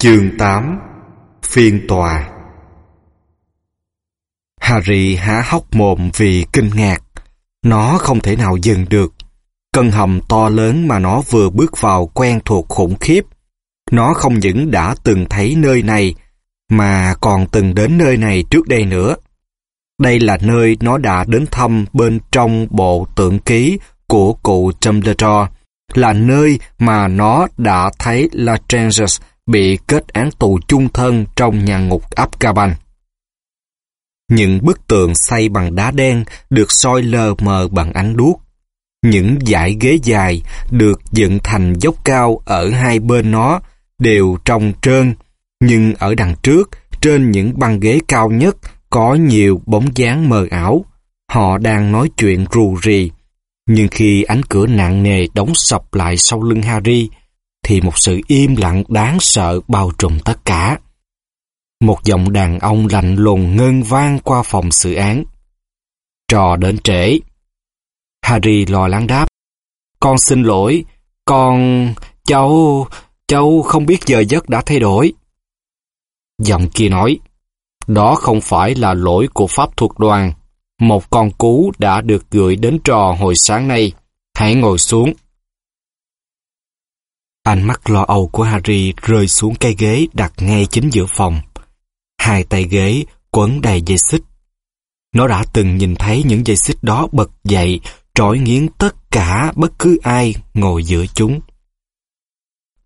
Chương 8 Phiên tòa Harry há hốc mồm vì kinh ngạc. Nó không thể nào dừng được. Căn hầm to lớn mà nó vừa bước vào quen thuộc khủng khiếp. Nó không những đã từng thấy nơi này, mà còn từng đến nơi này trước đây nữa. Đây là nơi nó đã đến thăm bên trong bộ tượng ký của cụ Dumbledore, là nơi mà nó đã thấy Lestrange bị kết án tù chung thân trong nhà ngục Azkaban. Những bức tường xây bằng đá đen được soi lờ mờ bằng ánh đuốc. Những dải ghế dài được dựng thành dốc cao ở hai bên nó đều trông trơn, nhưng ở đằng trước, trên những băng ghế cao nhất có nhiều bóng dáng mờ ảo. Họ đang nói chuyện rù rì. Nhưng khi ánh cửa nặng nề đóng sập lại sau lưng Harry, thì một sự im lặng đáng sợ bao trùm tất cả. Một giọng đàn ông lạnh lùng ngân vang qua phòng xử án. Trò đến trễ. Harry lo lắng đáp. Con xin lỗi, con... cháu... cháu không biết giờ giấc đã thay đổi. Giọng kia nói, đó không phải là lỗi của pháp thuật đoàn. Một con cú đã được gửi đến trò hồi sáng nay. Hãy ngồi xuống. Ánh mắt lo âu của Harry rơi xuống cây ghế đặt ngay chính giữa phòng. Hai tay ghế quấn đầy dây xích. Nó đã từng nhìn thấy những dây xích đó bật dậy, trói nghiến tất cả bất cứ ai ngồi giữa chúng.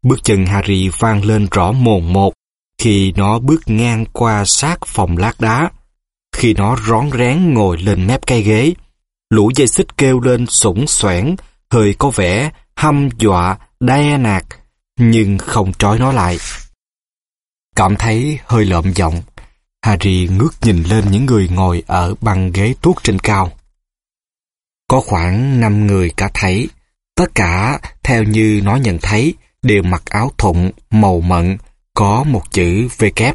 Bước chân Harry vang lên rõ mồn một khi nó bước ngang qua sát phòng lát đá. Khi nó rón rén ngồi lên mép cây ghế, lũ dây xích kêu lên sủng soảng, hơi có vẻ hăm dọa, đe nạt, nhưng không trói nó lại. Cảm thấy hơi lợm giọng, Harry ngước nhìn lên những người ngồi ở băng ghế tuốt trên cao. Có khoảng năm người cả thấy, tất cả theo như nó nhận thấy đều mặc áo thụng màu mận có một chữ V kép.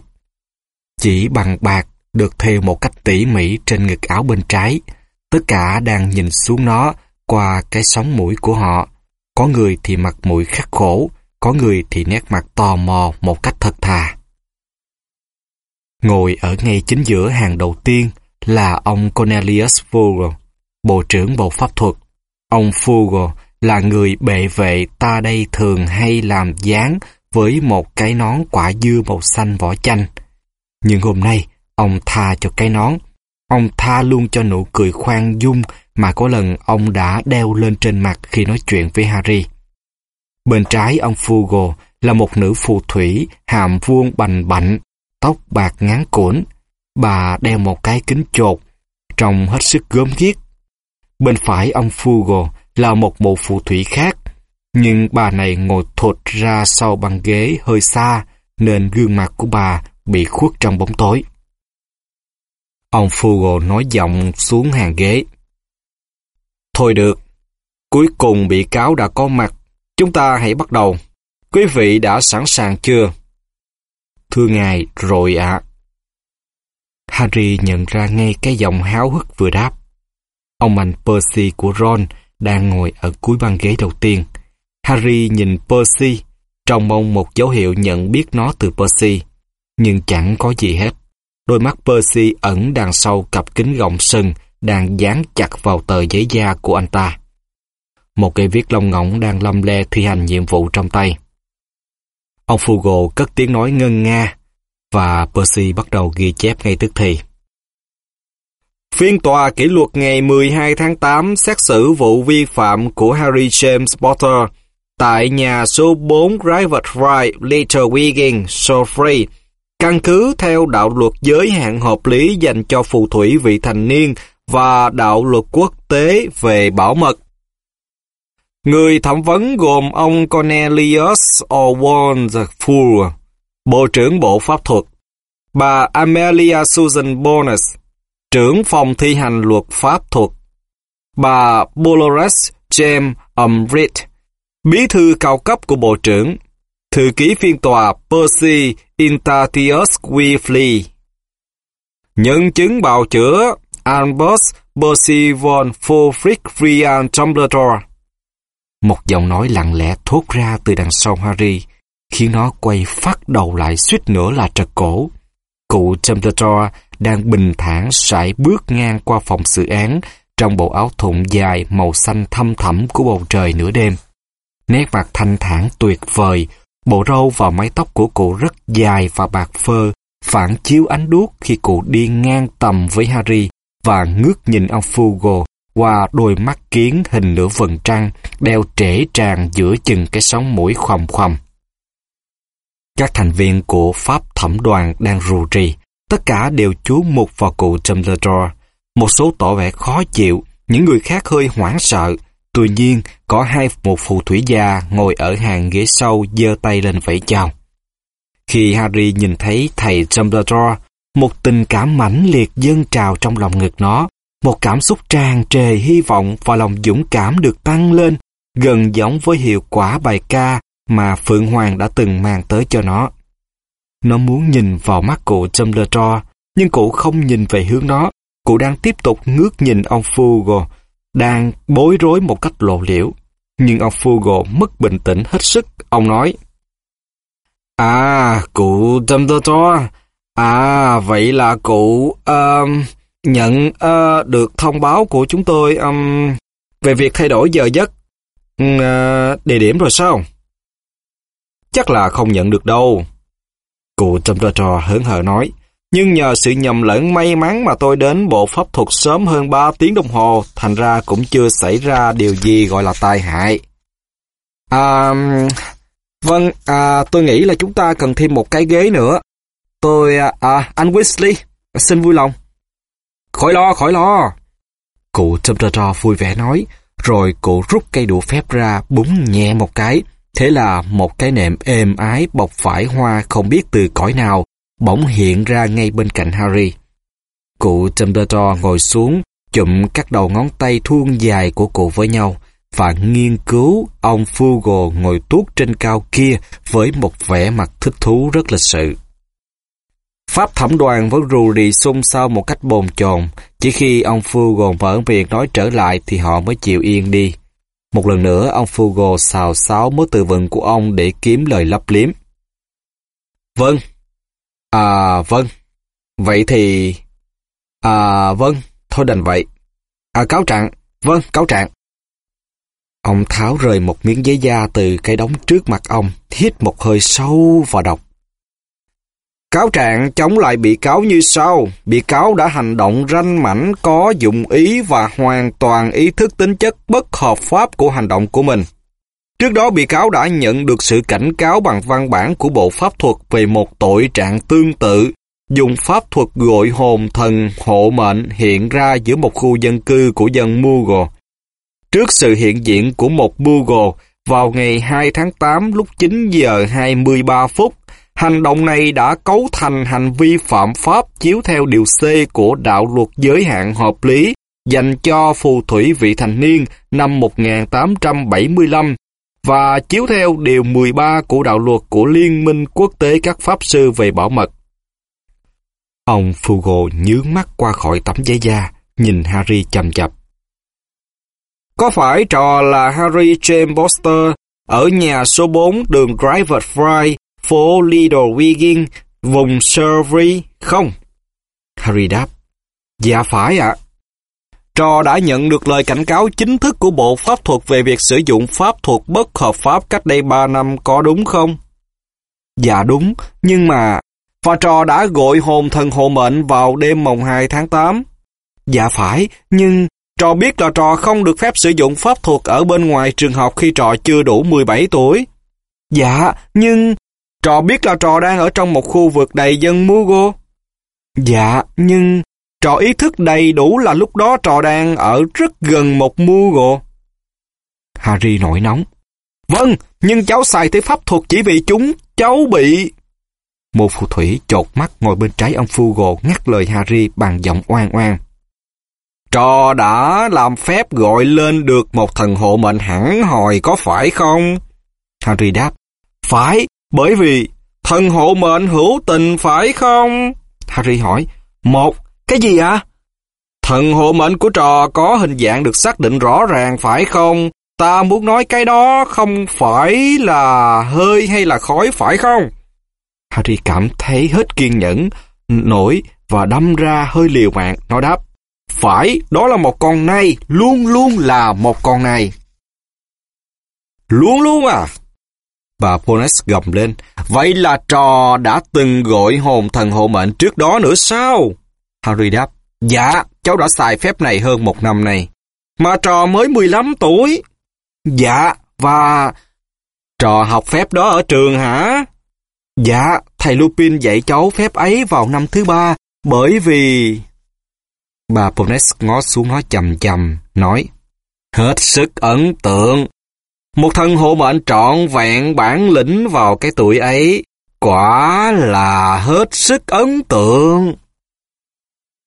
Chỉ bằng bạc được thêu một cách tỉ mỉ trên ngực áo bên trái. Tất cả đang nhìn xuống nó qua cái sóng mũi của họ. Có người thì mặt mũi khắc khổ, có người thì nét mặt tò mò một cách thật thà. Ngồi ở ngay chính giữa hàng đầu tiên là ông Cornelius Fugel, Bộ trưởng Bộ Pháp thuật. Ông Fugel là người bệ vệ ta đây thường hay làm dáng với một cái nón quả dưa màu xanh vỏ chanh. Nhưng hôm nay, ông tha cho cái nón. Ông tha luôn cho nụ cười khoan dung mà có lần ông đã đeo lên trên mặt khi nói chuyện với Harry. Bên trái ông Fugo là một nữ phù thủy hàm vuông bành bạnh, tóc bạc ngắn cuộn. Bà đeo một cái kính chột, trông hết sức gớm ghiếc. Bên phải ông Fugo là một bộ phù thủy khác, nhưng bà này ngồi thụt ra sau băng ghế hơi xa, nên gương mặt của bà bị khuất trong bóng tối. Ông Fugo nói giọng xuống hàng ghế. Thôi được, cuối cùng bị cáo đã có mặt, chúng ta hãy bắt đầu. Quý vị đã sẵn sàng chưa? Thưa ngài, rồi ạ. Harry nhận ra ngay cái giọng háo hức vừa đáp. Ông anh Percy của Ron đang ngồi ở cuối băng ghế đầu tiên. Harry nhìn Percy, trong mong một dấu hiệu nhận biết nó từ Percy, nhưng chẳng có gì hết. Đôi mắt Percy ẩn đằng sau cặp kính gọng sừng đang dán chặt vào tờ giấy da của anh ta. Một cây viết lông ngỗng đang lâm le thi hành nhiệm vụ trong tay. Ông Fugo cất tiếng nói ngân nga và Percy bắt đầu ghi chép ngay tức thì. Phiên tòa kỷ luật ngày 12 tháng 8 xét xử vụ vi phạm của Harry James Potter tại nhà số 4 Private Drive, Little Wigan, Surrey, căn cứ theo đạo luật giới hạn hợp lý dành cho phù thủy vị thành niên và đạo luật quốc tế về bảo mật. Người thẩm vấn gồm ông Cornelius Owen Fuller, Bộ trưởng Bộ Pháp thuật, bà Amelia Susan Bonus, trưởng phòng thi hành luật pháp thuật, bà Dolores James Umrit, bí thư cao cấp của Bộ trưởng, thư ký phiên tòa Percy Intatius Weefley. Nhân chứng bào chữa Albus Percival Fulfric Rian Dumbledore. Một giọng nói lặng lẽ thốt ra từ đằng sau Harry, khiến nó quay phát đầu lại suýt nữa là trật cổ. Cụ Dumbledore đang bình thản sải bước ngang qua phòng xử án trong bộ áo thụng dài màu xanh thâm thẳm của bầu trời nửa đêm. Nét mặt thanh thản tuyệt vời, bộ râu và mái tóc của cụ rất dài và bạc phơ, phản chiếu ánh đuốc khi cụ đi ngang tầm với Harry và ngước nhìn ông Fugo qua đôi mắt kiến hình nửa vầng trăng đeo trễ tràn giữa chừng cái sóng mũi khoằm khoằm. Các thành viên của Pháp thẩm đoàn đang rù rì, tất cả đều chú mục vào cụ Dumbledore. Một số tỏ vẻ khó chịu, những người khác hơi hoảng sợ. Tuy nhiên, có hai một phù thủy gia ngồi ở hàng ghế sau giơ tay lên vẫy chào. Khi Harry nhìn thấy thầy Dumbledore, một tình cảm mãnh liệt dâng trào trong lòng ngực nó. Một cảm xúc tràn trề hy vọng và lòng dũng cảm được tăng lên, gần giống với hiệu quả bài ca mà Phượng Hoàng đã từng mang tới cho nó. Nó muốn nhìn vào mắt cụ Dumbledore, nhưng cụ không nhìn về hướng đó. Cụ đang tiếp tục ngước nhìn ông Fugle, đang bối rối một cách lộ liễu. Nhưng ông Fugle mất bình tĩnh hết sức. Ông nói, À, cụ Dumbledore, à, vậy là cụ uh, nhận uh, được thông báo của chúng tôi um, về việc thay đổi giờ giấc uh, địa điểm rồi sao? Chắc là không nhận được đâu. Cụ Dumbledore hớn hở nói. Nhưng nhờ sự nhầm lẫn may mắn mà tôi đến bộ pháp thuật sớm hơn 3 tiếng đồng hồ, thành ra cũng chưa xảy ra điều gì gọi là tai hại. À, vâng, à, tôi nghĩ là chúng ta cần thêm một cái ghế nữa. Tôi, à, à anh Weasley, xin vui lòng. Khỏi lo, khỏi lo. Cụ Dumbledore vui vẻ nói, rồi cụ rút cây đũa phép ra búng nhẹ một cái. Thế là một cái nệm êm ái bọc phải hoa không biết từ cõi nào, bỗng hiện ra ngay bên cạnh Harry. Cụ Dumbledore ngồi xuống, chụm các đầu ngón tay thuôn dài của cụ với nhau và nghiên cứu ông Fugle ngồi tuốt trên cao kia với một vẻ mặt thích thú rất lịch sự. Pháp thẩm đoàn vẫn rù rì xung sao một cách bồn chồn. Chỉ khi ông Fugo mở miệng nói trở lại thì họ mới chịu yên đi. Một lần nữa, ông Fugo xào xáo mối từ vựng của ông để kiếm lời lấp liếm. Vâng. À, vâng. Vậy thì... À, vâng. Thôi đành vậy. À, cáo trạng. Vâng, cáo trạng. Ông tháo rời một miếng giấy da từ cái đóng trước mặt ông, hít một hơi sâu và đọc. Cáo trạng chống lại bị cáo như sau. Bị cáo đã hành động ranh mảnh có dụng ý và hoàn toàn ý thức tính chất bất hợp pháp của hành động của mình. Trước đó bị cáo đã nhận được sự cảnh cáo bằng văn bản của Bộ Pháp thuật về một tội trạng tương tự, dùng pháp thuật gọi hồn thần hộ mệnh hiện ra giữa một khu dân cư của dân Mughal. Trước sự hiện diện của một Mughal vào ngày 2 tháng 8 lúc 9 giờ 23 phút, Hành động này đã cấu thành hành vi phạm pháp chiếu theo điều C của đạo luật giới hạn hợp lý dành cho phù thủy vị thành niên năm 1875 và chiếu theo điều 13 của đạo luật của Liên minh quốc tế các pháp sư về bảo mật. Ông Fugo nhướng mắt qua khỏi tấm giấy da, nhìn Harry chầm chập. Có phải trò là Harry James Boster ở nhà số 4 đường Driver Fry phố Little Wiggin, vùng Surrey không? Harry đáp, dạ phải ạ. Trò đã nhận được lời cảnh cáo chính thức của Bộ Pháp thuật về việc sử dụng pháp thuật bất hợp pháp cách đây 3 năm có đúng không? Dạ đúng, nhưng mà... Và trò đã gọi hồn thần hộ mệnh vào đêm mồng 2 tháng 8. Dạ phải, nhưng trò biết là trò không được phép sử dụng pháp thuật ở bên ngoài trường học khi trò chưa đủ 17 tuổi. Dạ, nhưng Trò biết là trò đang ở trong một khu vực đầy dân Mugo. Dạ, nhưng trò ý thức đầy đủ là lúc đó trò đang ở rất gần một Mugo. Harry nổi nóng. Vâng, nhưng cháu xài tới pháp thuật chỉ vì chúng, cháu bị... Một phù thủy chột mắt ngồi bên trái ông Fugo ngắt lời Harry bằng giọng oan oan. Trò đã làm phép gọi lên được một thần hộ mệnh hẳn hồi có phải không? Harry đáp. Phải, bởi vì thần hộ mệnh hữu tình phải không? Harry hỏi. Một, cái gì ạ? À? Thần hộ mệnh của trò có hình dạng được xác định rõ ràng phải không? ta muốn nói cái đó không phải là hơi hay là khói phải không? Harry cảm thấy hết kiên nhẫn, nổi và đâm ra hơi liều mạng, nói đáp. Phải, đó là một con nai, luôn luôn là một con nai. Luôn luôn à? Bà Pones gầm lên. Vậy là trò đã từng gọi hồn thần hộ mệnh trước đó nữa sao? Harry đáp. Dạ, cháu đã xài phép này hơn một năm nay. Mà trò mới 15 tuổi. Dạ, và... Trò học phép đó ở trường hả? Dạ, thầy Lupin dạy cháu phép ấy vào năm thứ ba, bởi vì... Bà Pones ngó xuống nó chầm chầm, nói Hết sức ấn tượng. Một thân hộ mệnh trọn vẹn bản lĩnh vào cái tuổi ấy, quả là hết sức ấn tượng.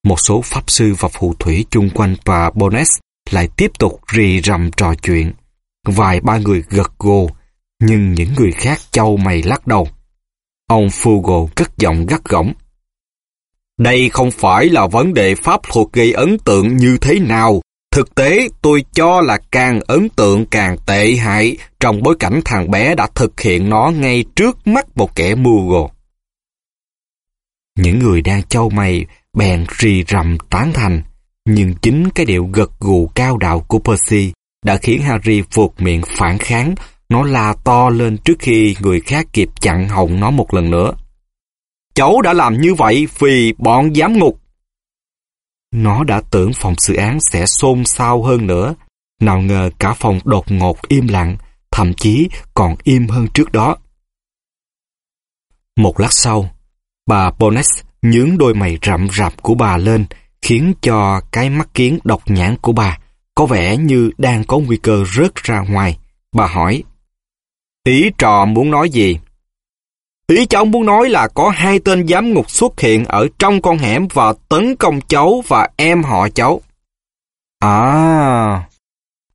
Một số pháp sư và phù thủy chung quanh bà Bones lại tiếp tục rì rầm trò chuyện. Vài ba người gật gù, nhưng những người khác châu mày lắc đầu. Ông Fugo cất giọng gắt gỏng. Đây không phải là vấn đề pháp thuật gây ấn tượng như thế nào. Thực tế, tôi cho là càng ấn tượng càng tệ hại trong bối cảnh thằng bé đã thực hiện nó ngay trước mắt một kẻ mưu gồ. Những người đang châu mày bèn rì rầm tán thành, nhưng chính cái điệu gật gù cao đạo của Percy đã khiến Harry phục miệng phản kháng, nó la to lên trước khi người khác kịp chặn họng nó một lần nữa. Cháu đã làm như vậy vì bọn giám ngục. Nó đã tưởng phòng xử án sẽ xôn xao hơn nữa. Nào ngờ cả phòng đột ngột im lặng, thậm chí còn im hơn trước đó. Một lát sau, bà Bones nhướng đôi mày rậm rạp của bà lên, khiến cho cái mắt kiến độc nhãn của bà có vẻ như đang có nguy cơ rớt ra ngoài. Bà hỏi, ý trò muốn nói gì? Ý cháu muốn nói là có hai tên giám ngục xuất hiện ở trong con hẻm và tấn công cháu và em họ cháu. À...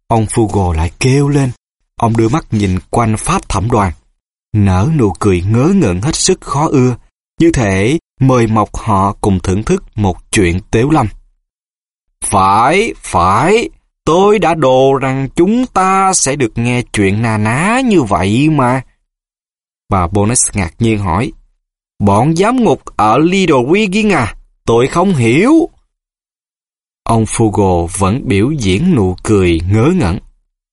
Ông Fugo lại kêu lên. Ông đưa mắt nhìn quanh pháp thẩm đoàn. Nở nụ cười ngớ ngẩn hết sức khó ưa. Như thể mời mọc họ cùng thưởng thức một chuyện tếu lâm. Phải, phải, tôi đã đồ rằng chúng ta sẽ được nghe chuyện nà ná như vậy mà. Bà Bonus ngạc nhiên hỏi, Bọn giám ngục ở Little Wiggin à? Tôi không hiểu. Ông Fugo vẫn biểu diễn nụ cười ngớ ngẩn.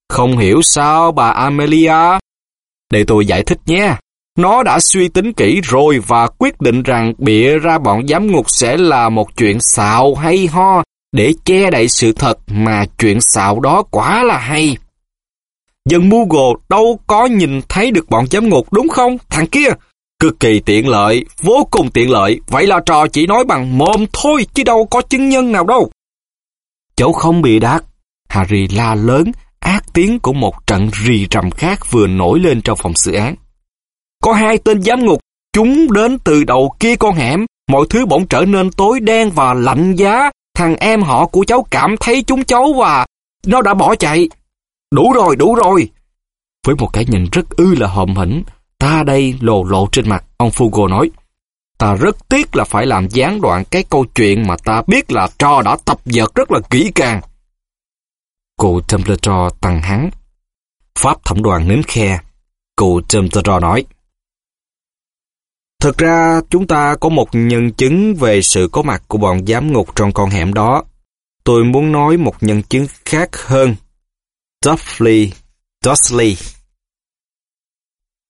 Không hiểu sao bà Amelia? Để tôi giải thích nhé. Nó đã suy tính kỹ rồi và quyết định rằng bịa ra bọn giám ngục sẽ là một chuyện xạo hay ho để che đậy sự thật mà chuyện xạo đó quá là hay. Dân Google đâu có nhìn thấy được bọn giám ngục đúng không? Thằng kia, cực kỳ tiện lợi, vô cùng tiện lợi. Vậy là trò chỉ nói bằng mồm thôi, chứ đâu có chứng nhân nào đâu. Cháu không bị đát. Harry la lớn, ác tiếng của một trận rì rầm khác vừa nổi lên trong phòng xử án. Có hai tên giám ngục, chúng đến từ đầu kia con hẻm, mọi thứ bỗng trở nên tối đen và lạnh giá. Thằng em họ của cháu cảm thấy chúng cháu và nó đã bỏ chạy. Đủ rồi, đủ rồi. Với một cái nhìn rất ư là hòm hỉnh, ta đây lồ lộ trên mặt, ông Fugo nói. Ta rất tiếc là phải làm gián đoạn cái câu chuyện mà ta biết là trò đã tập dượt rất là kỹ càng. Cụ Dumbledore tăng hắn. Pháp thẩm đoàn nín khe. Cụ Dumbledore nói. Thực ra chúng ta có một nhân chứng về sự có mặt của bọn giám ngục trong con hẻm đó. Tôi muốn nói một nhân chứng khác hơn. Dudley, Dudley.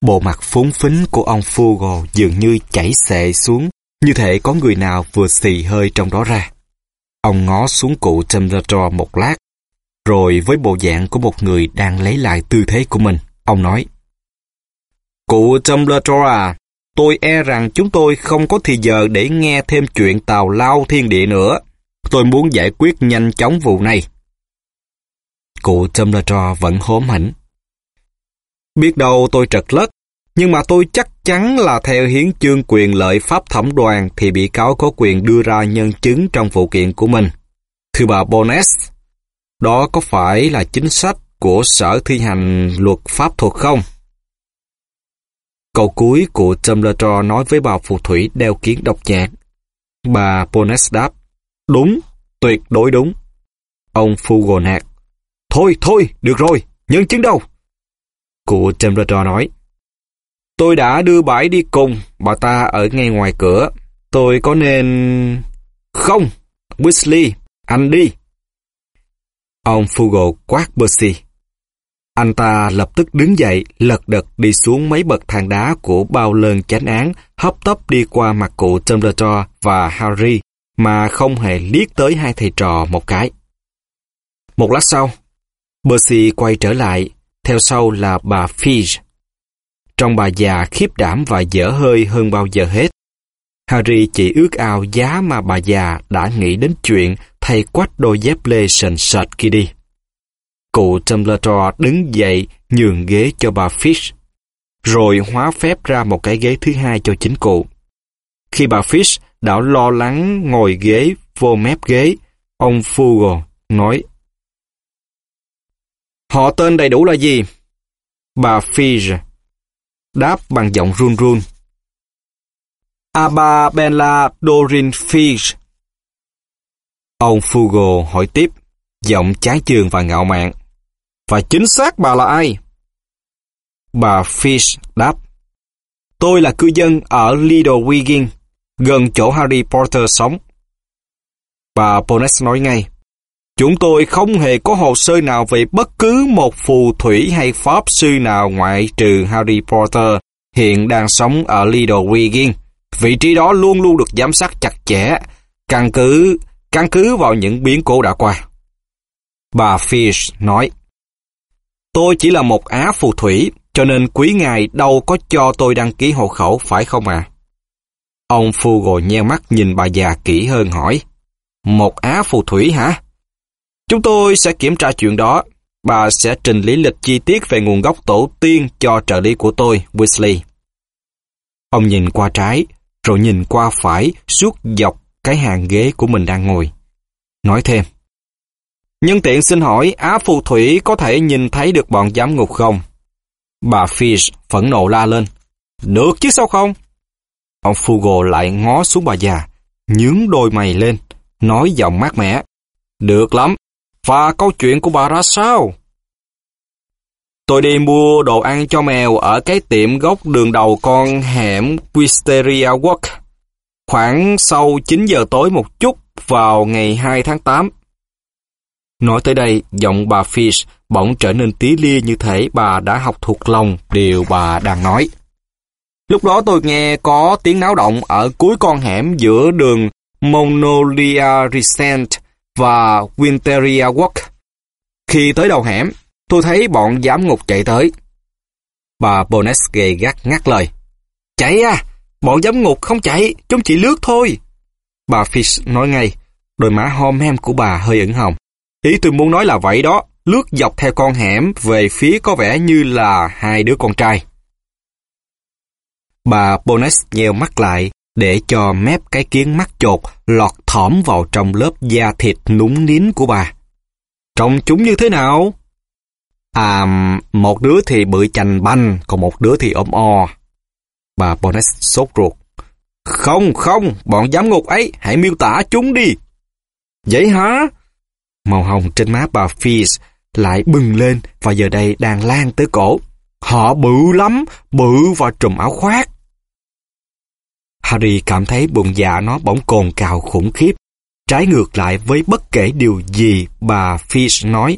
Bộ mặt phúng phính của ông Fugle dường như chảy xệ xuống, như thể có người nào vừa xì hơi trong đó ra. Ông ngó xuống cụ Dumbledore một lát, rồi với bộ dạng của một người đang lấy lại tư thế của mình, ông nói Cụ Dumbledore à, tôi e rằng chúng tôi không có thì giờ để nghe thêm chuyện tàu lao thiên địa nữa. Tôi muốn giải quyết nhanh chóng vụ này. Cụ Dumbledore vẫn hốm hỉnh. Biết đâu tôi trật lất, nhưng mà tôi chắc chắn là theo hiến chương quyền lợi pháp thẩm đoàn thì bị cáo có quyền đưa ra nhân chứng trong vụ kiện của mình. Thưa bà Bones, đó có phải là chính sách của sở thi hành luật pháp thuật không? Câu cuối của Dumbledore nói với bà phù thủy đeo kiến độc nhạc. Bà Bones đáp, đúng, tuyệt đối đúng. Ông Fugonac Thôi, thôi, được rồi, Nhân chứng đâu? Cụ Dumbledore nói. Tôi đã đưa bãi đi cùng, bà ta ở ngay ngoài cửa. Tôi có nên... Không, Weasley, anh đi. Ông Fugo quát Percy. Anh ta lập tức đứng dậy, lật đật đi xuống mấy bậc thang đá của bao lơn chánh án, hấp tấp đi qua mặt cụ Dumbledore và Harry, mà không hề liếc tới hai thầy trò một cái. Một lát sau, Percy quay trở lại, theo sau là bà Fidge. Trong bà già khiếp đảm và dở hơi hơn bao giờ hết. Harry chỉ ước ao giá mà bà già đã nghĩ đến chuyện thay quách đôi dép lê sền sệt kia đi. Cụ Dumbledore đứng dậy nhường ghế cho bà Fish, rồi hóa phép ra một cái ghế thứ hai cho chính cụ. Khi bà Fish đã lo lắng ngồi ghế vô mép ghế, ông Fugle nói Họ tên đầy đủ là gì? Bà Fish đáp bằng giọng run run. Ababella Dorin Fish. Ông fugo hỏi tiếp, giọng trái trường và ngạo mạn. Và chính xác bà là ai? Bà Fish đáp. Tôi là cư dân ở Little Wiggin, gần chỗ Harry Potter sống. Bà Bones nói ngay. Chúng tôi không hề có hồ sơ nào về bất cứ một phù thủy hay pháp sư nào ngoại trừ Harry Potter hiện đang sống ở Little Wiggin. Vị trí đó luôn luôn được giám sát chặt chẽ, căn cứ căn cứ vào những biến cố đã qua. Bà Fish nói, Tôi chỉ là một á phù thủy, cho nên quý ngài đâu có cho tôi đăng ký hộ khẩu, phải không à? Ông Fugle nheo mắt nhìn bà già kỹ hơn hỏi, Một á phù thủy hả? Chúng tôi sẽ kiểm tra chuyện đó. Bà sẽ trình lý lịch chi tiết về nguồn gốc tổ tiên cho trợ lý của tôi, Weasley. Ông nhìn qua trái, rồi nhìn qua phải suốt dọc cái hàng ghế của mình đang ngồi. Nói thêm, Nhân tiện xin hỏi Á phù thủy có thể nhìn thấy được bọn giám ngục không? Bà Fish phẫn nộ la lên. Được chứ sao không? Ông Fugo lại ngó xuống bà già, nhướng đôi mày lên, nói giọng mát mẻ. Được lắm, và câu chuyện của bà ra sao? Tôi đi mua đồ ăn cho mèo ở cái tiệm gốc đường đầu con hẻm Wisteria Walk. Khoảng sau 9 giờ tối một chút vào ngày 2 tháng 8. Nói tới đây, giọng bà Fish bỗng trở nên tí lia như thể bà đã học thuộc lòng điều bà đang nói. Lúc đó tôi nghe có tiếng náo động ở cuối con hẻm giữa đường Monolia Recent và Winteria Walk. Khi tới đầu hẻm, tôi thấy bọn giám ngục chạy tới. Bà Bones gầy gắt ngắt lời. Chạy à! Bọn giám ngục không chạy, chúng chỉ lướt thôi. Bà Fish nói ngay, đôi má hom hem của bà hơi ửng hồng. Ý tôi muốn nói là vậy đó, lướt dọc theo con hẻm về phía có vẻ như là hai đứa con trai. Bà Bones nheo mắt lại để cho mép cái kiến mắt chột lọt thỏm vào trong lớp da thịt núng nín của bà. Trông chúng như thế nào? À, một đứa thì bự chành banh, còn một đứa thì ốm o. Bà Bones sốt ruột. Không, không, bọn giám ngục ấy, hãy miêu tả chúng đi. Vậy hả? Màu hồng trên má bà Fizz lại bừng lên và giờ đây đang lan tới cổ. Họ bự lắm, bự và trùm áo khoác. Harry cảm thấy bụng dạ nó bỗng cồn cào khủng khiếp. Trái ngược lại với bất kể điều gì bà Fish nói,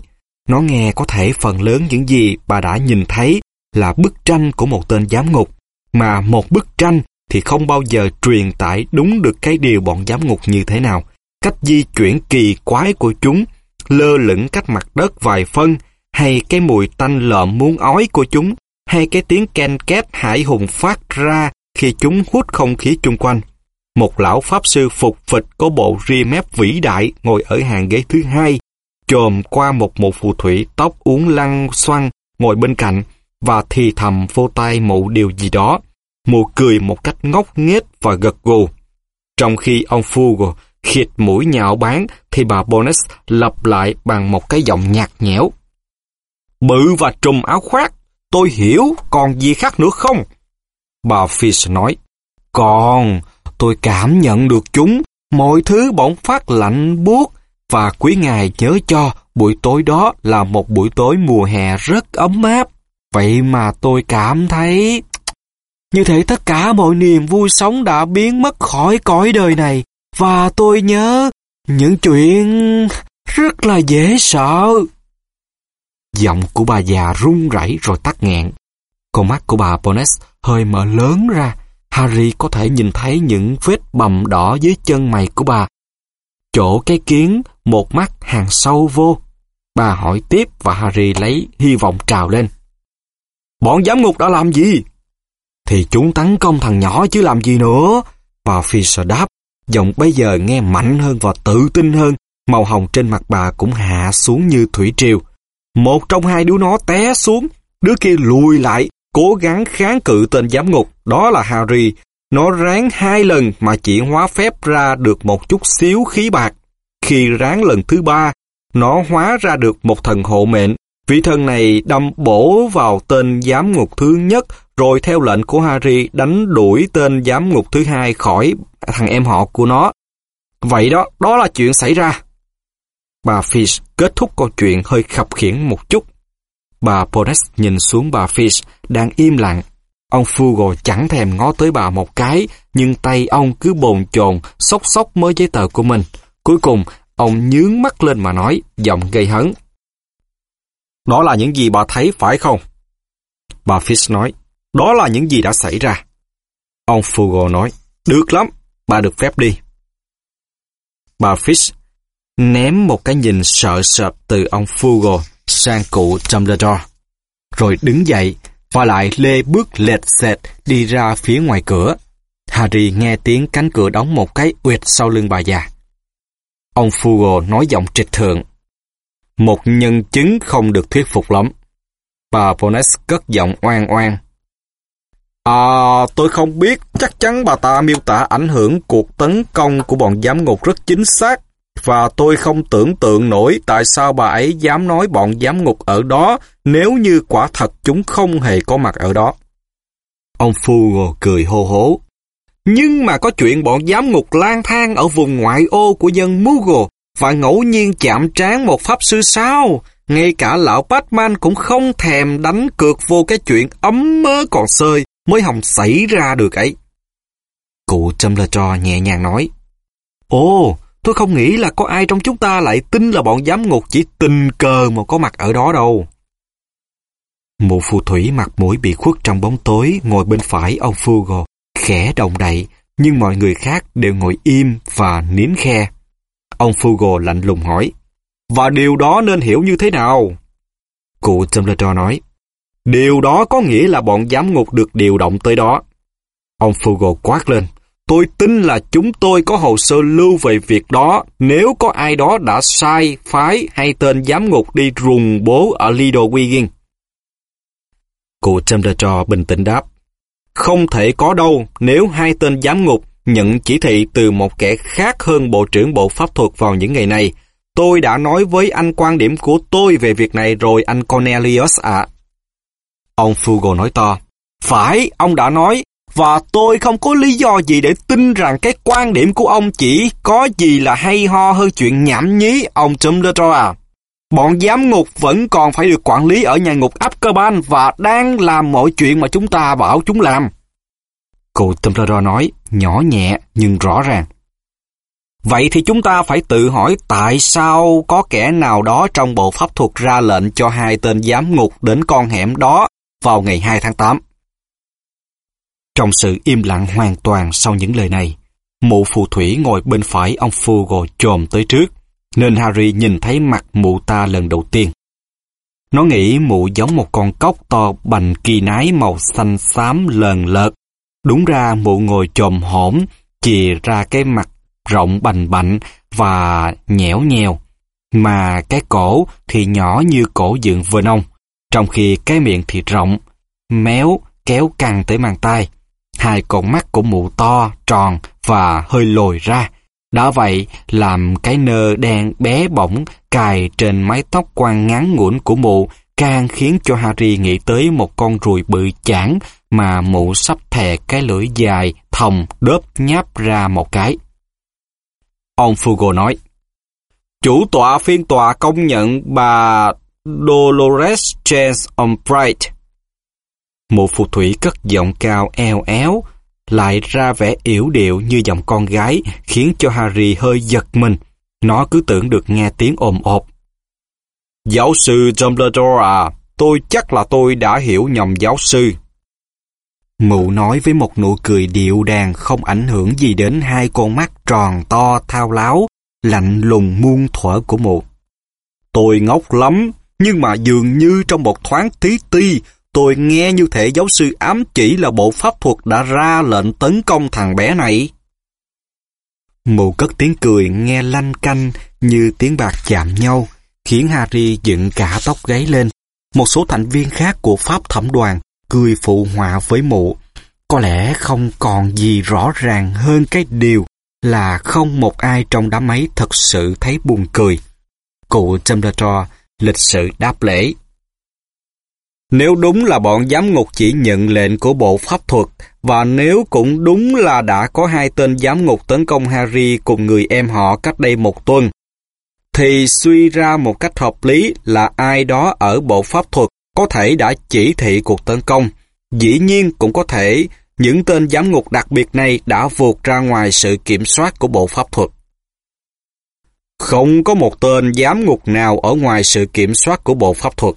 nó nghe có thể phần lớn những gì bà đã nhìn thấy là bức tranh của một tên giám ngục, mà một bức tranh thì không bao giờ truyền tải đúng được cái điều bọn giám ngục như thế nào. Cách di chuyển kỳ quái của chúng lơ lửng cách mặt đất vài phân, hay cái mùi tanh lợm muốn ói của chúng, hay cái tiếng ken két hải hùng phát ra khi chúng hút không khí chung quanh. Một lão pháp sư phục vịch có bộ ria mép vĩ đại ngồi ở hàng ghế thứ hai, chồm qua một mụ phù thủy tóc uốn lăng xoăn ngồi bên cạnh và thì thầm vô tay mụ điều gì đó. Mụ cười một cách ngốc nghếch và gật gù. Trong khi ông Fugle khịt mũi nhạo bán, thì bà Bonus lặp lại bằng một cái giọng nhạt nhẽo. Bự và trùm áo khoác, tôi hiểu, còn gì khác nữa không? Bà Fish nói, còn, tôi cảm nhận được chúng, mọi thứ bỗng phát lạnh buốt và quý ngài nhớ cho buổi tối đó là một buổi tối mùa hè rất ấm áp. Vậy mà tôi cảm thấy... Như thể tất cả mọi niềm vui sống đã biến mất khỏi cõi đời này. Và tôi nhớ những chuyện rất là dễ sợ. Giọng của bà già run rẩy rồi tắt nghẹn. Con mắt của bà Bones hơi mở lớn ra. Harry có thể nhìn thấy những vết bầm đỏ dưới chân mày của bà. Chỗ cái kiến, một mắt hàng sâu vô. Bà hỏi tiếp và Harry lấy hy vọng trào lên. Bọn giám ngục đã làm gì? Thì chúng tấn công thằng nhỏ chứ làm gì nữa. Bà Fisher đáp, giọng bây giờ nghe mạnh hơn và tự tin hơn. Màu hồng trên mặt bà cũng hạ xuống như thủy triều. Một trong hai đứa nó té xuống, đứa kia lùi lại, cố gắng kháng cự tên giám ngục, đó là Harry. Nó ráng hai lần mà chỉ hóa phép ra được một chút xíu khí bạc. Khi ráng lần thứ ba, nó hóa ra được một thần hộ mệnh. Vị thần này đâm bổ vào tên giám ngục thứ nhất, rồi theo lệnh của Harry đánh đuổi tên giám ngục thứ hai khỏi thằng em họ của nó. Vậy đó, đó là chuyện xảy ra. Bà Fish kết thúc câu chuyện hơi khập khiển một chút. Bà Podes nhìn xuống bà Fish đang im lặng. Ông Fugle chẳng thèm ngó tới bà một cái, nhưng tay ông cứ bồn chồn, sốc sốc mới giấy tờ của mình. Cuối cùng, ông nhướng mắt lên mà nói, giọng gây hấn. Đó là những gì bà thấy phải không? Bà Fish nói, đó là những gì đã xảy ra. Ông Fugle nói, được lắm, bà được phép đi. Bà Fish ném một cái nhìn sợ sệt từ ông Fugle sang cụ Dumbledore, rồi đứng dậy và lại lê bước lệch xẹt đi ra phía ngoài cửa. Harry nghe tiếng cánh cửa đóng một cái uyệt sau lưng bà già. Ông Fugle nói giọng trịch thượng. Một nhân chứng không được thuyết phục lắm. Bà Bones cất giọng oan oan. À, tôi không biết, chắc chắn bà ta miêu tả ảnh hưởng cuộc tấn công của bọn giám ngục rất chính xác. Và tôi không tưởng tượng nổi tại sao bà ấy dám nói bọn giám ngục ở đó nếu như quả thật chúng không hề có mặt ở đó. Ông Fugo cười hô hố. Nhưng mà có chuyện bọn giám ngục lang thang ở vùng ngoại ô của dân Mughal và ngẫu nhiên chạm trán một pháp sư sao? Ngay cả lão Batman cũng không thèm đánh cược vô cái chuyện ấm mớ còn sơi mới hòng xảy ra được ấy. Cụ Dumbledore nhẹ nhàng nói. Ồ, tôi không nghĩ là có ai trong chúng ta lại tin là bọn giám ngục chỉ tình cờ mà có mặt ở đó đâu. Một phù thủy mặt mũi bị khuất trong bóng tối ngồi bên phải ông Fugo, khẽ động đậy, nhưng mọi người khác đều ngồi im và nín khe. Ông Fugo lạnh lùng hỏi, và điều đó nên hiểu như thế nào? Cụ Dumbledore nói, điều đó có nghĩa là bọn giám ngục được điều động tới đó. Ông Fugo quát lên, tôi tin là chúng tôi có hồ sơ lưu về việc đó nếu có ai đó đã sai phái hay tên giám ngục đi rùng bố ở Lido Wiggin. Cụ Dumbledore bình tĩnh đáp, không thể có đâu nếu hai tên giám ngục nhận chỉ thị từ một kẻ khác hơn Bộ trưởng Bộ Pháp thuật vào những ngày này. Tôi đã nói với anh quan điểm của tôi về việc này rồi anh Cornelius ạ. Ông Fugo nói to, phải, ông đã nói, và tôi không có lý do gì để tin rằng cái quan điểm của ông chỉ có gì là hay ho hơn chuyện nhảm nhí, ông Dumbledore à. Bọn giám ngục vẫn còn phải được quản lý ở nhà ngục Azkaban và đang làm mọi chuyện mà chúng ta bảo chúng làm. Cô Dumbledore nói, nhỏ nhẹ nhưng rõ ràng. Vậy thì chúng ta phải tự hỏi tại sao có kẻ nào đó trong bộ pháp thuật ra lệnh cho hai tên giám ngục đến con hẻm đó vào ngày 2 tháng 8. Trong sự im lặng hoàn toàn sau những lời này, mụ phù thủy ngồi bên phải ông Fugo trồm tới trước, nên Harry nhìn thấy mặt mụ ta lần đầu tiên. Nó nghĩ mụ giống một con cốc to bành kỳ nái màu xanh xám lờn lợt. Đúng ra mụ ngồi trồm hổm, chìa ra cái mặt rộng bành bạnh và nhẽo nhèo. Mà cái cổ thì nhỏ như cổ dựng vườn ông, trong khi cái miệng thì rộng, méo, kéo căng tới mang tay. Hai con mắt của mụ to, tròn và hơi lồi ra. Đã vậy, làm cái nơ đen bé bỏng cài trên mái tóc quăn ngắn ngủn của mụ càng khiến cho Harry nghĩ tới một con ruồi bự chản mà mụ sắp thè cái lưỡi dài, thòng, đớp nháp ra một cái. Ông Fugo nói, Chủ tọa phiên tòa công nhận bà Dolores James Albright. Một phù thủy cất giọng cao eo éo, lại ra vẻ yểu điệu như giọng con gái, khiến cho Harry hơi giật mình. Nó cứ tưởng được nghe tiếng ồm ộp. Giáo sư Dumbledore à, tôi chắc là tôi đã hiểu nhầm giáo sư. Mụ nói với một nụ cười điệu đàn không ảnh hưởng gì đến hai con mắt tròn to thao láo, lạnh lùng muôn thuở của mụ. Tôi ngốc lắm, nhưng mà dường như trong một thoáng tí ti, tôi nghe như thể giáo sư ám chỉ là bộ pháp thuật đã ra lệnh tấn công thằng bé này. Mụ cất tiếng cười nghe lanh canh như tiếng bạc chạm nhau, khiến Harry dựng cả tóc gáy lên. Một số thành viên khác của Pháp thẩm đoàn cười phụ họa với mụ. Có lẽ không còn gì rõ ràng hơn cái điều là không một ai trong đám ấy thật sự thấy buồn cười. Cụ Dumbledore lịch sự đáp lễ. Nếu đúng là bọn giám ngục chỉ nhận lệnh của bộ pháp thuật và nếu cũng đúng là đã có hai tên giám ngục tấn công Harry cùng người em họ cách đây một tuần, thì suy ra một cách hợp lý là ai đó ở bộ pháp thuật có thể đã chỉ thị cuộc tấn công. Dĩ nhiên cũng có thể những tên giám ngục đặc biệt này đã vượt ra ngoài sự kiểm soát của bộ pháp thuật. Không có một tên giám ngục nào ở ngoài sự kiểm soát của bộ pháp thuật.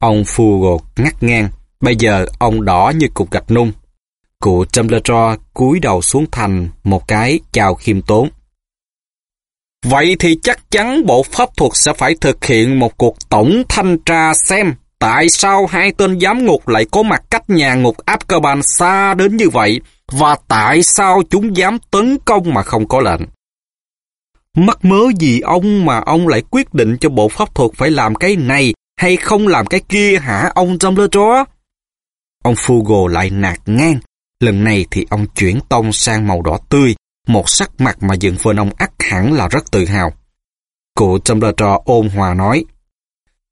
Ông Fugo ngắt ngang, bây giờ ông đỏ như cục gạch nung. Cụ Dumbledore cúi đầu xuống thành một cái chào khiêm tốn. Vậy thì chắc chắn bộ pháp thuật sẽ phải thực hiện một cuộc tổng thanh tra xem tại sao hai tên giám ngục lại có mặt cách nhà ngục Azkaban xa đến như vậy và tại sao chúng dám tấn công mà không có lệnh. Mắc mớ gì ông mà ông lại quyết định cho bộ pháp thuật phải làm cái này hay không làm cái kia hả ông Dumbledore? Ông Fugo lại nạt ngang. Lần này thì ông chuyển tông sang màu đỏ tươi, một sắc mặt mà dựng phên ông ắt hẳn là rất tự hào. Cụ Dumbledore ôn hòa nói,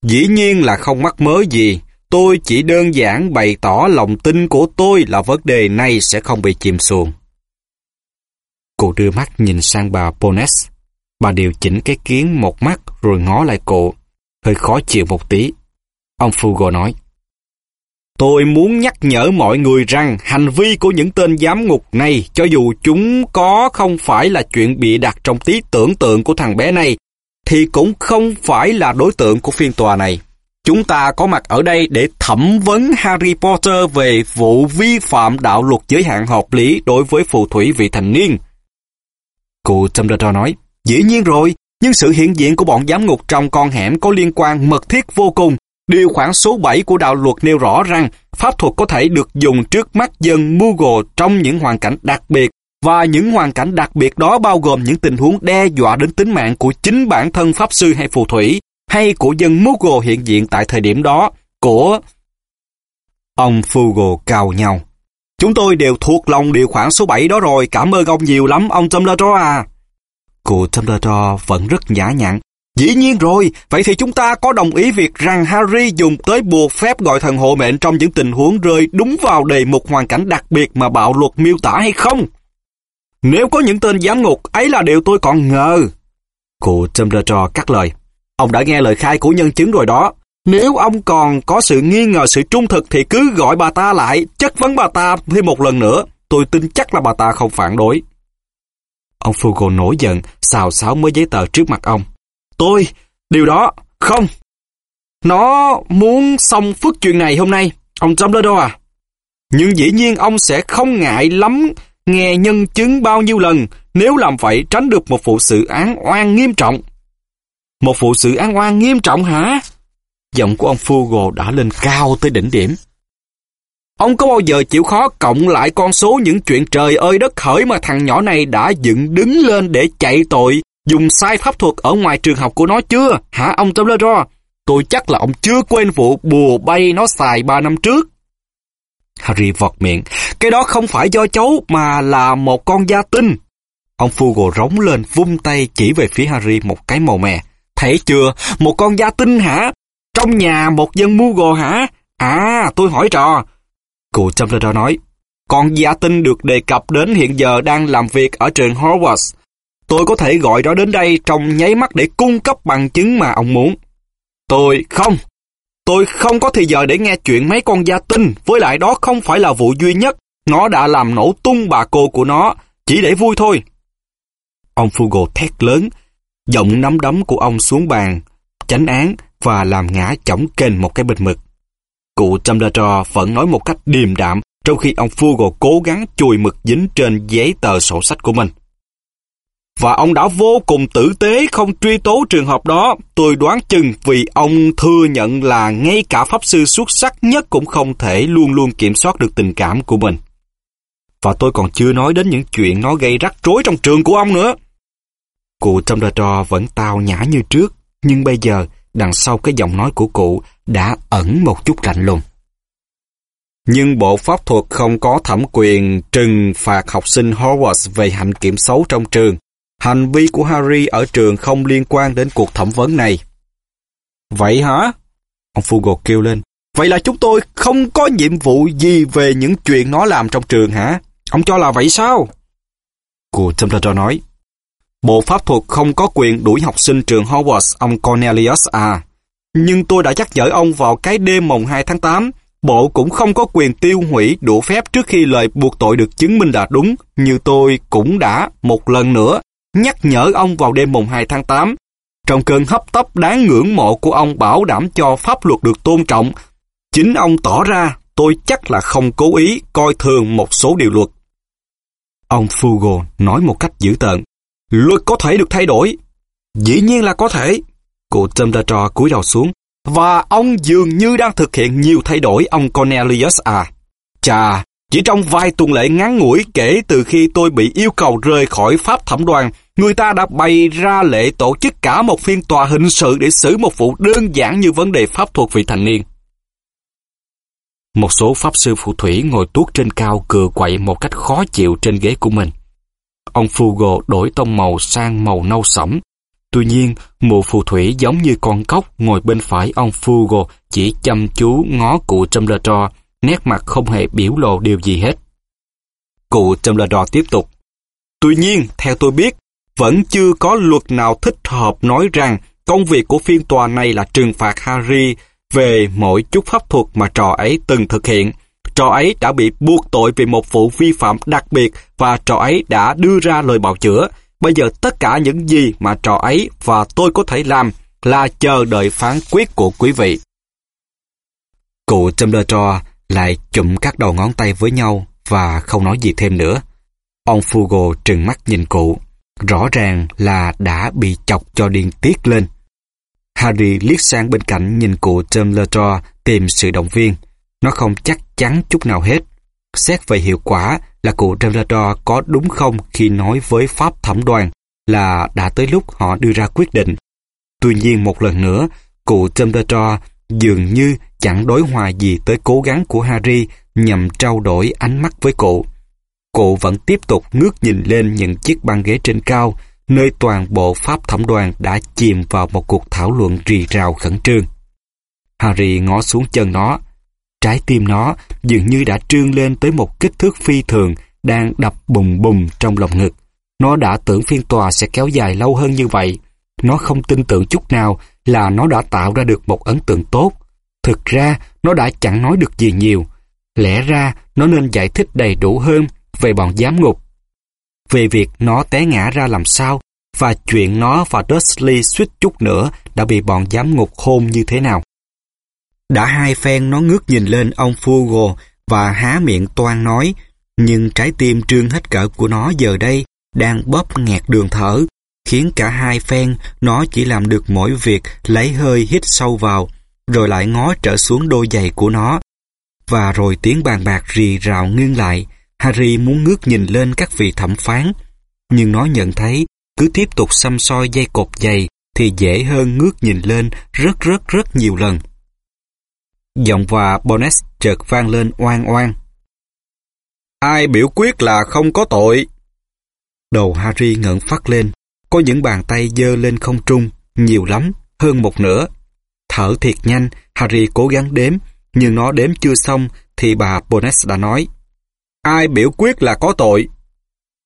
Dĩ nhiên là không mắc mớ gì, tôi chỉ đơn giản bày tỏ lòng tin của tôi là vấn đề này sẽ không bị chìm xuồng. Cụ đưa mắt nhìn sang bà Bones. Bà điều chỉnh cái kiến một mắt rồi ngó lại cụ, hơi khó chịu một tí. Ông Fugo nói, Tôi muốn nhắc nhở mọi người rằng hành vi của những tên giám ngục này, cho dù chúng có không phải là chuyện bị đặt trong tí tưởng tượng của thằng bé này, thì cũng không phải là đối tượng của phiên tòa này. Chúng ta có mặt ở đây để thẩm vấn Harry Potter về vụ vi phạm đạo luật giới hạn hợp lý đối với phù thủy vị thành niên. Cụ Dumbledore nói, dĩ nhiên rồi, nhưng sự hiện diện của bọn giám ngục trong con hẻm có liên quan mật thiết vô cùng Điều khoản số 7 của đạo luật nêu rõ rằng pháp thuật có thể được dùng trước mắt dân Mughal trong những hoàn cảnh đặc biệt và những hoàn cảnh đặc biệt đó bao gồm những tình huống đe dọa đến tính mạng của chính bản thân pháp sư hay phù thủy hay của dân Mughal hiện diện tại thời điểm đó của Ông Fugo cao nhau. Chúng tôi đều thuộc lòng điều khoản số 7 đó rồi, cảm ơn ông nhiều lắm, ông Dumbledore à. Cụ Dumbledore vẫn rất nhã nhặn, Dĩ nhiên rồi, vậy thì chúng ta có đồng ý việc rằng Harry dùng tới buộc phép gọi thần hộ mệnh trong những tình huống rơi đúng vào đề mục hoàn cảnh đặc biệt mà bạo luật miêu tả hay không? Nếu có những tên giám ngục, ấy là điều tôi còn ngờ. Cụ Dumbledore cắt lời. Ông đã nghe lời khai của nhân chứng rồi đó. Nếu ông còn có sự nghi ngờ sự trung thực thì cứ gọi bà ta lại, chất vấn bà ta thêm một lần nữa. Tôi tin chắc là bà ta không phản đối. Ông Fugo nổi giận, xào xáo mới giấy tờ trước mặt ông. Tôi, điều đó, không. Nó muốn xong phước chuyện này hôm nay, ông Dumbledore à. Nhưng dĩ nhiên ông sẽ không ngại lắm nghe nhân chứng bao nhiêu lần nếu làm vậy tránh được một vụ sự án oan nghiêm trọng. Một vụ sự án oan nghiêm trọng hả? Giọng của ông Fugo đã lên cao tới đỉnh điểm. Ông có bao giờ chịu khó cộng lại con số những chuyện trời ơi đất khởi mà thằng nhỏ này đã dựng đứng lên để chạy tội dùng sai pháp thuật ở ngoài trường học của nó chưa, hả ông Dumbledore? Tôi chắc là ông chưa quên vụ bùa bay nó xài ba năm trước. Harry vọt miệng. Cái đó không phải do cháu mà là một con gia tinh. Ông Fugo rống lên vung tay chỉ về phía Harry một cái màu mè. Thấy chưa? Một con gia tinh hả? Trong nhà một dân Moogle hả? À, tôi hỏi trò. Cụ Dumbledore nói. Con gia tinh được đề cập đến hiện giờ đang làm việc ở trường Hogwarts. tôi có thể gọi nó đến đây trong nháy mắt để cung cấp bằng chứng mà ông muốn. Tôi không. Tôi không có thời giờ để nghe chuyện mấy con gia tinh, với lại đó không phải là vụ duy nhất. Nó đã làm nổ tung bà cô của nó, chỉ để vui thôi. Ông Fugo thét lớn, giọng nắm đấm của ông xuống bàn, tránh án và làm ngã chỏng kênh một cái bình mực. Cụ Dumbledore vẫn nói một cách điềm đạm trong khi ông Fugle cố gắng chùi mực dính trên giấy tờ sổ sách của mình. Và ông đã vô cùng tử tế không truy tố trường hợp đó. Tôi đoán chừng vì ông thừa nhận là ngay cả pháp sư xuất sắc nhất cũng không thể luôn luôn kiểm soát được tình cảm của mình. Và tôi còn chưa nói đến những chuyện nó gây rắc rối trong trường của ông nữa. Cụ Dumbledore vẫn tao nhã như trước, nhưng bây giờ đằng sau cái giọng nói của cụ đã ẩn một chút lạnh lùng. Nhưng Bộ Pháp thuật không có thẩm quyền trừng phạt học sinh Hogwarts về hạnh kiểm xấu trong trường. Hành vi của Harry ở trường không liên quan đến cuộc thẩm vấn này. Vậy hả? Ông Fugo kêu lên. Vậy là chúng tôi không có nhiệm vụ gì về những chuyện nó làm trong trường hả? Ông cho là vậy sao? Cô Dumbledore nói. Bộ pháp thuật không có quyền đuổi học sinh trường Hogwarts, ông Cornelius à. Nhưng tôi đã nhắc nhở ông vào cái đêm mồng 2 tháng 8, bộ cũng không có quyền tiêu hủy đũa phép trước khi lời buộc tội được chứng minh là đúng, như tôi cũng đã một lần nữa nhắc nhở ông vào đêm mồng 2 tháng 8. Trong cơn hấp tấp đáng ngưỡng mộ của ông bảo đảm cho pháp luật được tôn trọng, chính ông tỏ ra tôi chắc là không cố ý coi thường một số điều luật. Ông Fugle nói một cách dữ tợn. Luật có thể được thay đổi. Dĩ nhiên là có thể. Cụ Trò cúi đầu xuống. Và ông dường như đang thực hiện nhiều thay đổi ông Cornelius à. Chà, chỉ trong vài tuần lễ ngắn ngủi kể từ khi tôi bị yêu cầu rời khỏi pháp thẩm đoàn, người ta đã bày ra lệ tổ chức cả một phiên tòa hình sự để xử một vụ đơn giản như vấn đề pháp thuật vị thành niên. Một số pháp sư phù thủy ngồi tuốt trên cao cựa quậy một cách khó chịu trên ghế của mình. Ông Fugo đổi tông màu sang màu nâu sẫm. Tuy nhiên, mụ phù thủy giống như con cóc ngồi bên phải ông Fugo chỉ chăm chú ngó cụ Dumbledore, nét mặt không hề biểu lộ điều gì hết. Cụ Dumbledore tiếp tục. Tuy nhiên, theo tôi biết, vẫn chưa có luật nào thích hợp nói rằng công việc của phiên tòa này là trừng phạt Harry về mỗi chút pháp thuật mà trò ấy từng thực hiện. Trò ấy đã bị buộc tội vì một vụ vi phạm đặc biệt và trò ấy đã đưa ra lời bào chữa. Bây giờ tất cả những gì mà trò ấy và tôi có thể làm là chờ đợi phán quyết của quý vị. Cụ Dumbledore lại chụm các đầu ngón tay với nhau và không nói gì thêm nữa. Ông Fugo trừng mắt nhìn cụ. Rõ ràng là đã bị chọc cho điên tiết lên. Harry liếc sang bên cạnh nhìn cụ Dumbledore tìm sự động viên. Nó không chắc chắn chút nào hết. Xét về hiệu quả là cụ Dumbledore có đúng không khi nói với Pháp thẩm đoàn là đã tới lúc họ đưa ra quyết định. Tuy nhiên một lần nữa, cụ Dumbledore dường như chẳng đối hòa gì tới cố gắng của Harry nhằm trao đổi ánh mắt với cụ. Cụ vẫn tiếp tục ngước nhìn lên những chiếc băng ghế trên cao, nơi toàn bộ pháp thẩm đoàn đã chìm vào một cuộc thảo luận rì rào khẩn trương. Harry ngó xuống chân nó. Trái tim nó dường như đã trương lên tới một kích thước phi thường đang đập bùng bùng trong lòng ngực. Nó đã tưởng phiên tòa sẽ kéo dài lâu hơn như vậy. Nó không tin tưởng chút nào là nó đã tạo ra được một ấn tượng tốt. Thực ra, nó đã chẳng nói được gì nhiều. Lẽ ra, nó nên giải thích đầy đủ hơn về bọn giám ngục về việc nó té ngã ra làm sao và chuyện nó và Dursley suýt chút nữa đã bị bọn giám ngục hôn như thế nào. Đã hai phen nó ngước nhìn lên ông Fugo và há miệng toan nói, nhưng trái tim trương hết cỡ của nó giờ đây đang bóp nghẹt đường thở, khiến cả hai phen nó chỉ làm được mỗi việc lấy hơi hít sâu vào, rồi lại ngó trở xuống đôi giày của nó. Và rồi tiếng bàn bạc rì rào ngưng lại, Harry muốn ngước nhìn lên các vị thẩm phán, nhưng nó nhận thấy cứ tiếp tục xăm soi dây cột giày thì dễ hơn ngước nhìn lên rất rất rất nhiều lần. Giọng và Bonnet chợt vang lên oan oan. Ai biểu quyết là không có tội? Đầu Harry ngẩng phát lên, có những bàn tay dơ lên không trung, nhiều lắm, hơn một nửa. Thở thiệt nhanh, Harry cố gắng đếm, nhưng nó đếm chưa xong thì bà Bonnet đã nói ai biểu quyết là có tội.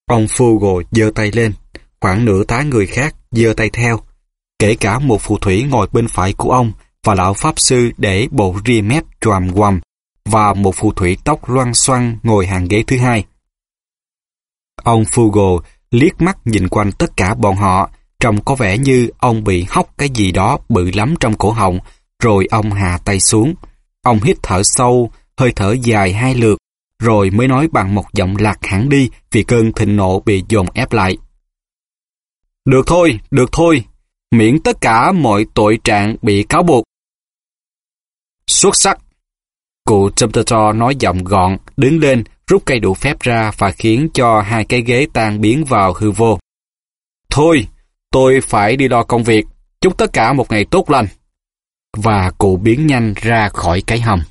Ông Fugo giơ tay lên. khoảng nửa tá người khác giơ tay theo, kể cả một phù thủy ngồi bên phải của ông và lão pháp sư để bộ ria mép choàm quầm và một phù thủy tóc loan xoăn ngồi hàng ghế thứ hai. Ông Fugo liếc mắt nhìn quanh tất cả bọn họ, trông có vẻ như ông bị hóc cái gì đó bự lắm trong cổ họng, rồi ông hạ tay xuống. Ông hít thở sâu, hơi thở dài hai lượt, rồi mới nói bằng một giọng lạc hẳn đi vì cơn thịnh nộ bị dồn ép lại. Được thôi, được thôi, miễn tất cả mọi tội trạng bị cáo buộc. Xuất sắc! Cụ Dumbledore nói giọng gọn, đứng lên, rút cây đủ phép ra và khiến cho hai cái ghế tan biến vào hư vô. Thôi, tôi phải đi lo công việc. Chúc tất cả một ngày tốt lành. Và cụ biến nhanh ra khỏi cái hầm.